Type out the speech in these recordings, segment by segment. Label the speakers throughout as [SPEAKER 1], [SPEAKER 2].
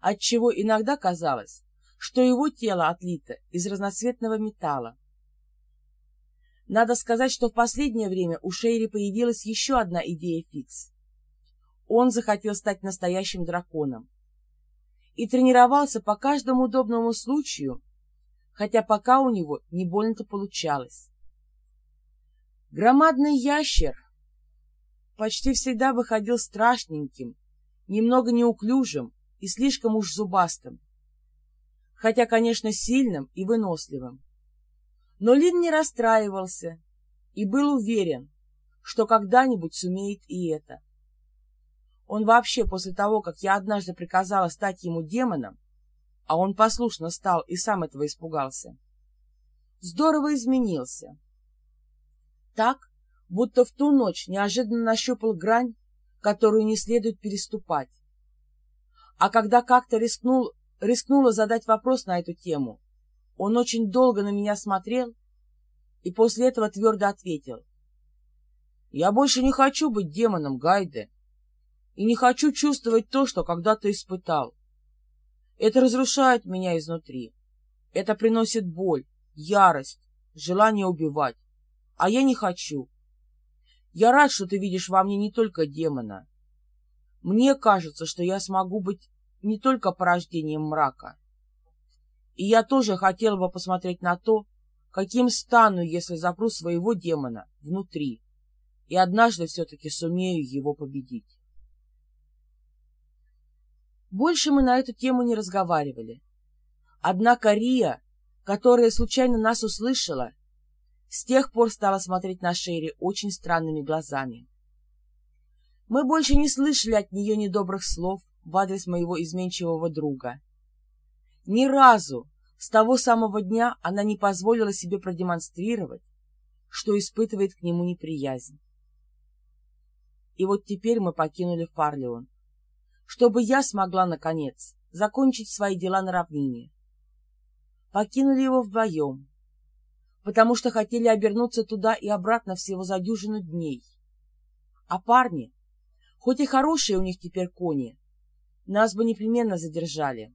[SPEAKER 1] отчего иногда казалось, что его тело отлито из разноцветного металла. Надо сказать, что в последнее время у Шейри появилась еще одна идея фикс. Он захотел стать настоящим драконом и тренировался по каждому удобному случаю, хотя пока у него не больно-то получалось. Громадный ящер почти всегда выходил страшненьким, немного неуклюжим и слишком уж зубастым, хотя, конечно, сильным и выносливым. Но Лин не расстраивался и был уверен, что когда-нибудь сумеет и это. Он вообще после того, как я однажды приказала стать ему демоном, а он послушно стал и сам этого испугался, здорово изменился. Так, будто в ту ночь неожиданно нащупал грань, которую не следует переступать. А когда как-то рискнул, рискнула задать вопрос на эту тему, он очень долго на меня смотрел и после этого твердо ответил. «Я больше не хочу быть демоном, Гайде и не хочу чувствовать то, что когда-то испытал. Это разрушает меня изнутри. Это приносит боль, ярость, желание убивать. А я не хочу. Я рад, что ты видишь во мне не только демона. Мне кажется, что я смогу быть не только порождением мрака. И я тоже хотел бы посмотреть на то, каким стану, если запру своего демона внутри, и однажды все-таки сумею его победить. Больше мы на эту тему не разговаривали. Однако Рия, которая случайно нас услышала, с тех пор стала смотреть на Шерри очень странными глазами. Мы больше не слышали от нее недобрых слов в адрес моего изменчивого друга. Ни разу с того самого дня она не позволила себе продемонстрировать, что испытывает к нему неприязнь. И вот теперь мы покинули Фарлион чтобы я смогла, наконец, закончить свои дела на равнине. Покинули его вдвоем, потому что хотели обернуться туда и обратно всего за дюжину дней. А парни, хоть и хорошие у них теперь кони, нас бы непременно задержали.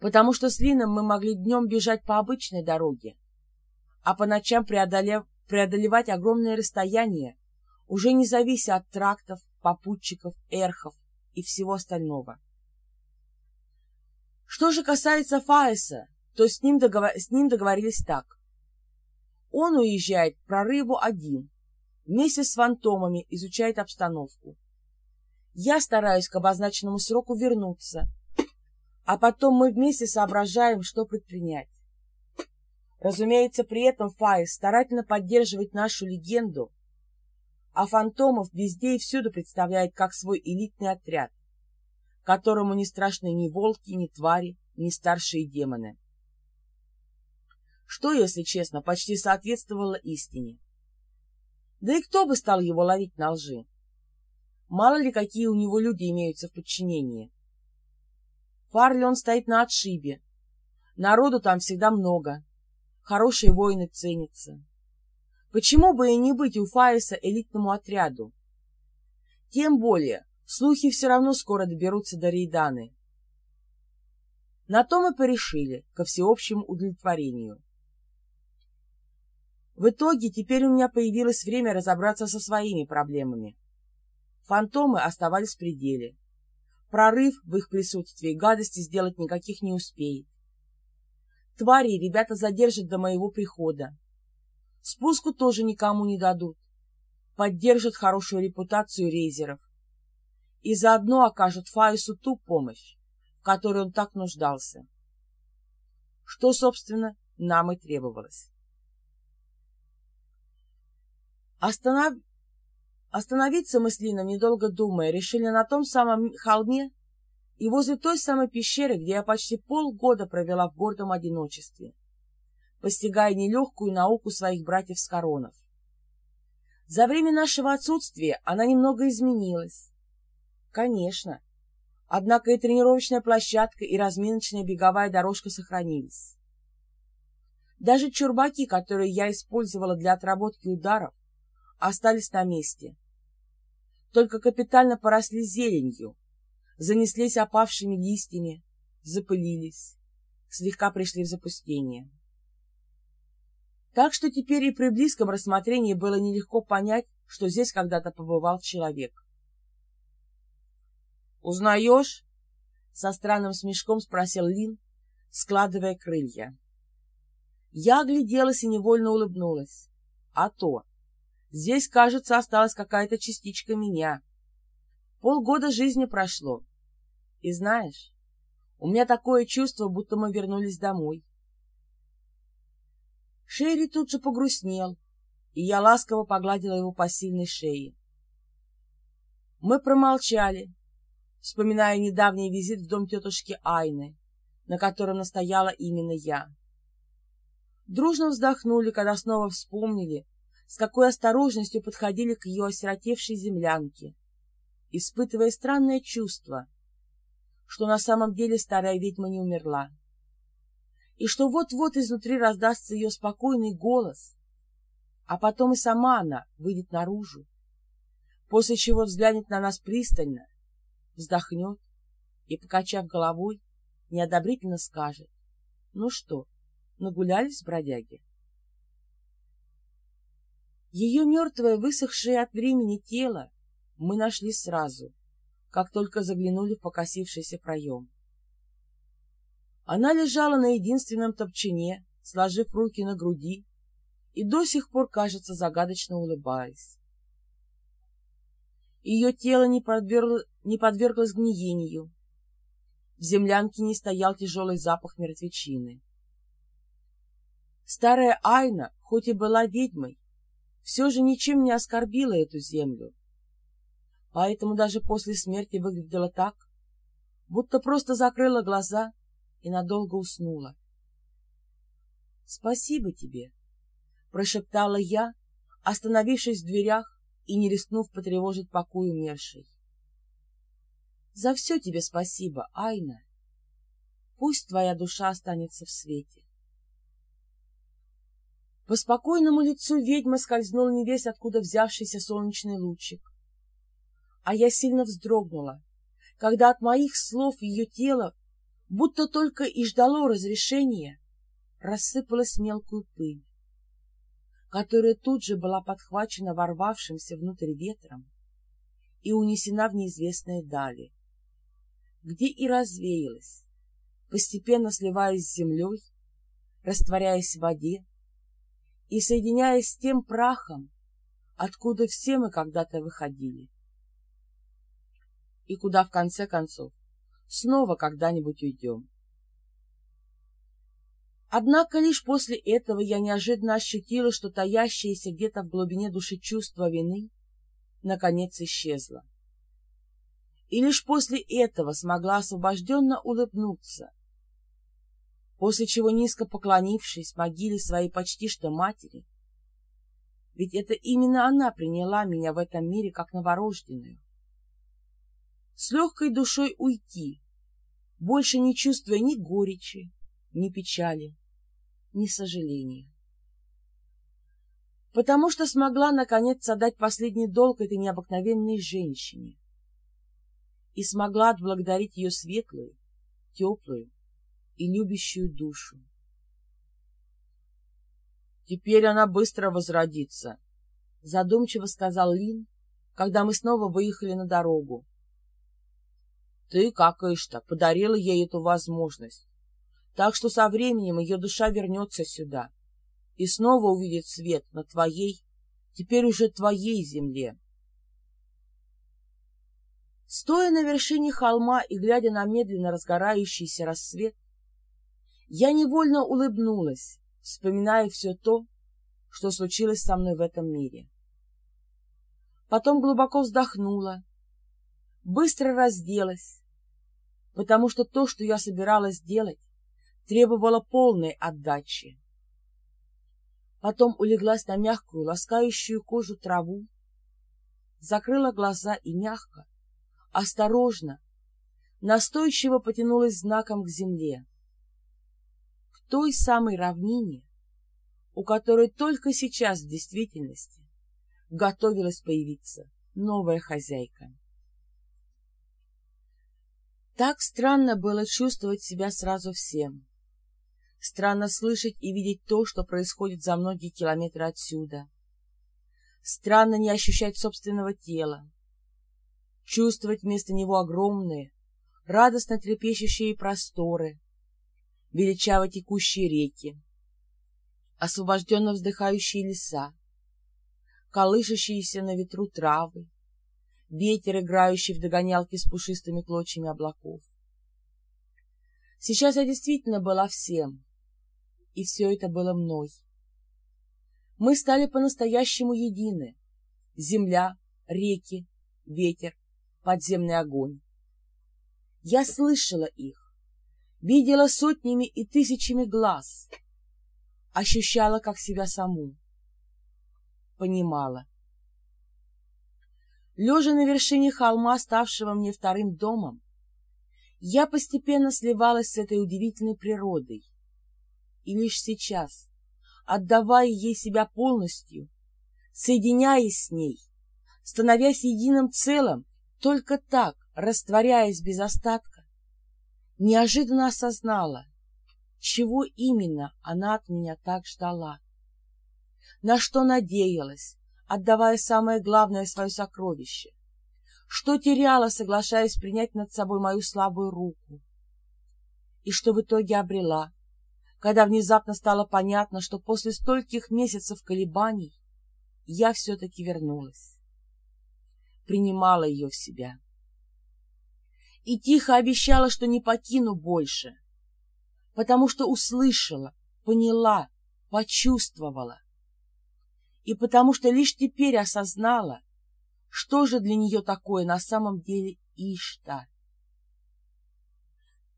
[SPEAKER 1] Потому что с Лином мы могли днем бежать по обычной дороге, а по ночам преодолев, преодолевать огромные расстояния, уже не завися от трактов, попутчиков, эрхов и всего остального. Что же касается Фаеса, то с ним, договор... с ним договорились так. Он уезжает прорыву один, вместе с фантомами изучает обстановку. Я стараюсь к обозначенному сроку вернуться, а потом мы вместе соображаем, что предпринять. Разумеется, при этом Фаис старательно поддерживает нашу легенду а фантомов везде и всюду представляет как свой элитный отряд, которому не страшны ни волки, ни твари, ни старшие демоны. Что, если честно, почти соответствовало истине. Да и кто бы стал его ловить на лжи? Мало ли, какие у него люди имеются в подчинении. Фарли он стоит на отшибе. Народу там всегда много. Хорошие воины ценятся. Почему бы и не быть у Фаиса элитному отряду? Тем более, слухи все равно скоро доберутся до Рейданы. На то мы порешили, ко всеобщему удовлетворению. В итоге теперь у меня появилось время разобраться со своими проблемами. Фантомы оставались в пределе. Прорыв в их присутствии гадости сделать никаких не успеет. Твари ребята задержат до моего прихода. Спуску тоже никому не дадут. Поддержат хорошую репутацию рейзеров. И заодно окажут Фаису ту помощь, в которой он так нуждался. Что, собственно, нам и требовалось. Останов... Остановиться мы с Лином, недолго думая, решили на том самом холме и возле той самой пещеры, где я почти полгода провела в гордом одиночестве постигая нелегкую науку своих братьев с коронов. За время нашего отсутствия она немного изменилась. Конечно. Однако и тренировочная площадка, и разминочная беговая дорожка сохранились. Даже чурбаки, которые я использовала для отработки ударов, остались на месте. Только капитально поросли зеленью, занеслись опавшими листьями, запылились, слегка пришли в запустение. Так что теперь и при близком рассмотрении было нелегко понять, что здесь когда-то побывал человек. «Узнаешь?» — со странным смешком спросил Лин, складывая крылья. Я огляделась и невольно улыбнулась. А то! Здесь, кажется, осталась какая-то частичка меня. Полгода жизни прошло. И знаешь, у меня такое чувство, будто мы вернулись домой. Шерри тут же погрустнел, и я ласково погладила его по сильной шее. Мы промолчали, вспоминая недавний визит в дом тетушки Айны, на котором настояла именно я. Дружно вздохнули, когда снова вспомнили, с какой осторожностью подходили к ее осиротевшей землянке, испытывая странное чувство, что на самом деле старая ведьма не умерла, и что вот-вот изнутри раздастся ее спокойный голос, а потом и сама она выйдет наружу, после чего взглянет на нас пристально, вздохнет и, покачав головой, неодобрительно скажет, «Ну что, нагулялись бродяги?» Ее мертвое, высохшее от времени тело мы нашли сразу, как только заглянули в покосившийся проем. Она лежала на единственном топчине, сложив руки на груди, и до сих пор, кажется, загадочно улыбаясь. Ее тело не, подвергло, не подверглось гниению. В землянке не стоял тяжелый запах мертвечины. Старая Айна, хоть и была ведьмой, все же ничем не оскорбила эту землю. Поэтому даже после смерти выглядела так, будто просто закрыла глаза и надолго уснула. — Спасибо тебе, — прошептала я, остановившись в дверях и не рискнув потревожить покой умершей. — За все тебе спасибо, Айна. Пусть твоя душа останется в свете. По спокойному лицу ведьмы скользнул невесть, откуда взявшийся солнечный лучик. А я сильно вздрогнула, когда от моих слов ее тело, будто только и ждало разрешения, рассыпалась мелкую пыль, которая тут же была подхвачена ворвавшимся внутрь ветром и унесена в неизвестные дали, где и развеялась, постепенно сливаясь с землей, растворяясь в воде, и соединяясь с тем прахом, откуда все мы когда-то выходили. И куда, в конце концов, снова когда-нибудь уйдем. Однако лишь после этого я неожиданно ощутила, что таящееся где-то в глубине души чувство вины наконец исчезло. И лишь после этого смогла освобожденно улыбнуться, после чего, низко поклонившись могиле своей почти что матери, ведь это именно она приняла меня в этом мире как новорожденную, с легкой душой уйти, больше не чувствуя ни горечи, ни печали, ни сожаления. Потому что смогла, наконец, отдать последний долг этой необыкновенной женщине и смогла отблагодарить ее светлую, теплую, и любящую душу. «Теперь она быстро возродится», — задумчиво сказал Лин, когда мы снова выехали на дорогу. «Ты, как Ишта, подарила ей эту возможность, так что со временем ее душа вернется сюда и снова увидит свет на твоей, теперь уже твоей земле». Стоя на вершине холма и глядя на медленно разгорающийся рассвет, я невольно улыбнулась, вспоминая все то, что случилось со мной в этом мире. Потом глубоко вздохнула, быстро разделась, потому что то, что я собиралась делать, требовало полной отдачи. Потом улеглась на мягкую, ласкающую кожу траву, закрыла глаза и мягко, осторожно, настойчиво потянулась знаком к земле той самой равнине, у которой только сейчас в действительности готовилась появиться новая хозяйка. Так странно было чувствовать себя сразу всем. Странно слышать и видеть то, что происходит за многие километры отсюда. Странно не ощущать собственного тела. Чувствовать вместо него огромные, радостно трепещущие просторы, величаво текущие реки, освобожденно вздыхающие леса, колышащиеся на ветру травы, ветер, играющий в догонялки с пушистыми клочьями облаков. Сейчас я действительно была всем, и все это было мной. Мы стали по-настоящему едины. Земля, реки, ветер, подземный огонь. Я слышала их, видела сотнями и тысячами глаз, ощущала как себя саму, понимала. Лежа на вершине холма, ставшего мне вторым домом, я постепенно сливалась с этой удивительной природой. И лишь сейчас, отдавая ей себя полностью, соединяясь с ней, становясь единым целым, только так, растворяясь без остатка, неожиданно осознала, чего именно она от меня так ждала, на что надеялась, отдавая самое главное свое сокровище, что теряла, соглашаясь принять над собой мою слабую руку, и что в итоге обрела, когда внезапно стало понятно, что после стольких месяцев колебаний я все-таки вернулась, принимала ее в себя и тихо обещала, что не покину больше, потому что услышала, поняла, почувствовала, и потому что лишь теперь осознала, что же для нее такое на самом деле Ишта.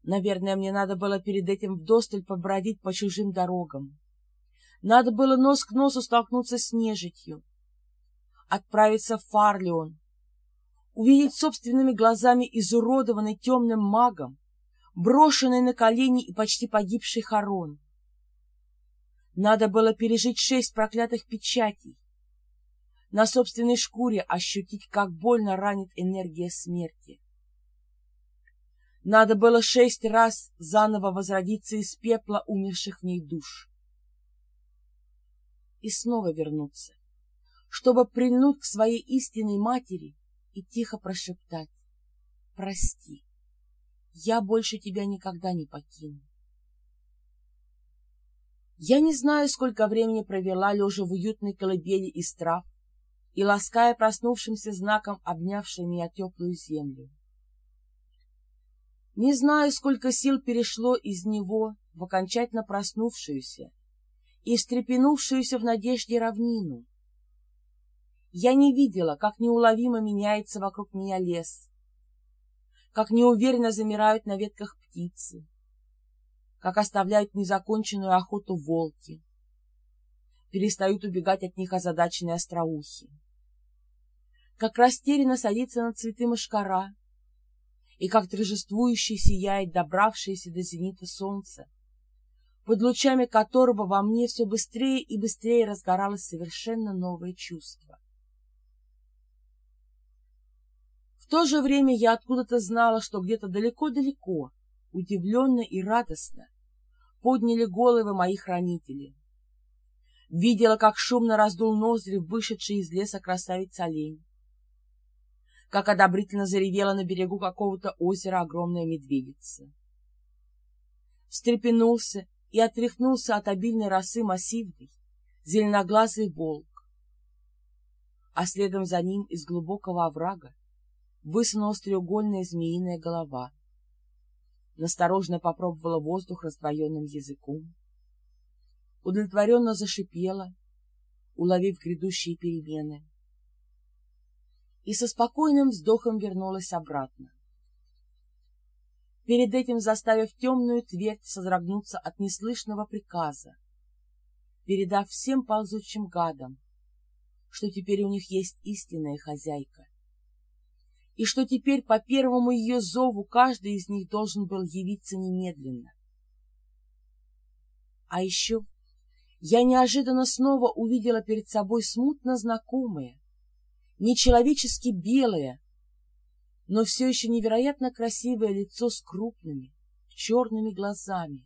[SPEAKER 1] Наверное, мне надо было перед этим вдосталь побродить по чужим дорогам. Надо было нос к носу столкнуться с нежитью, отправиться в Фарлион, увидеть собственными глазами изуродованный темным магом, брошенный на колени и почти погибший Харон. Надо было пережить шесть проклятых печатей, на собственной шкуре ощутить, как больно ранит энергия смерти. Надо было шесть раз заново возродиться из пепла умерших в ней душ. И снова вернуться, чтобы прильнуть к своей истинной матери и тихо прошептать «Прости, я больше тебя никогда не покину». Я не знаю, сколько времени провела, лежа в уютной колыбели из трав и лаская проснувшимся знаком обнявшую меня теплую землю. Не знаю, сколько сил перешло из него в окончательно проснувшуюся и встрепенувшуюся в надежде равнину. Я не видела, как неуловимо меняется вокруг меня лес, как неуверенно замирают на ветках птицы, как оставляют незаконченную охоту волки, перестают убегать от них озадаченные остроухи, как растерянно садится на цветы мошкара, и как торжествующе сияет добравшееся до зенита солнце, под лучами которого во мне все быстрее и быстрее разгоралось совершенно новое чувство. В то же время я откуда-то знала, что где-то далеко-далеко удивленно и радостно подняли головы мои хранители. Видела, как шумно раздул ноздри вышедший из леса красавец-олень, как одобрительно заревела на берегу какого-то озера огромная медведица. Встрепенулся и отряхнулся от обильной росы массивный, зеленоглазый волк, а следом за ним из глубокого оврага высунулась треугольная змеиная голова. Насторожно попробовала воздух раздвоенным языком, удовлетворенно зашипела, уловив грядущие перемены, и со спокойным вздохом вернулась обратно. Перед этим заставив темную твердь содрогнуться от неслышного приказа, передав всем ползучим гадам, что теперь у них есть истинная хозяйка, и что теперь по первому ее зову каждый из них должен был явиться немедленно. А еще я неожиданно снова увидела перед собой смутно знакомое, нечеловечески белое, но все еще невероятно красивое лицо с крупными черными глазами,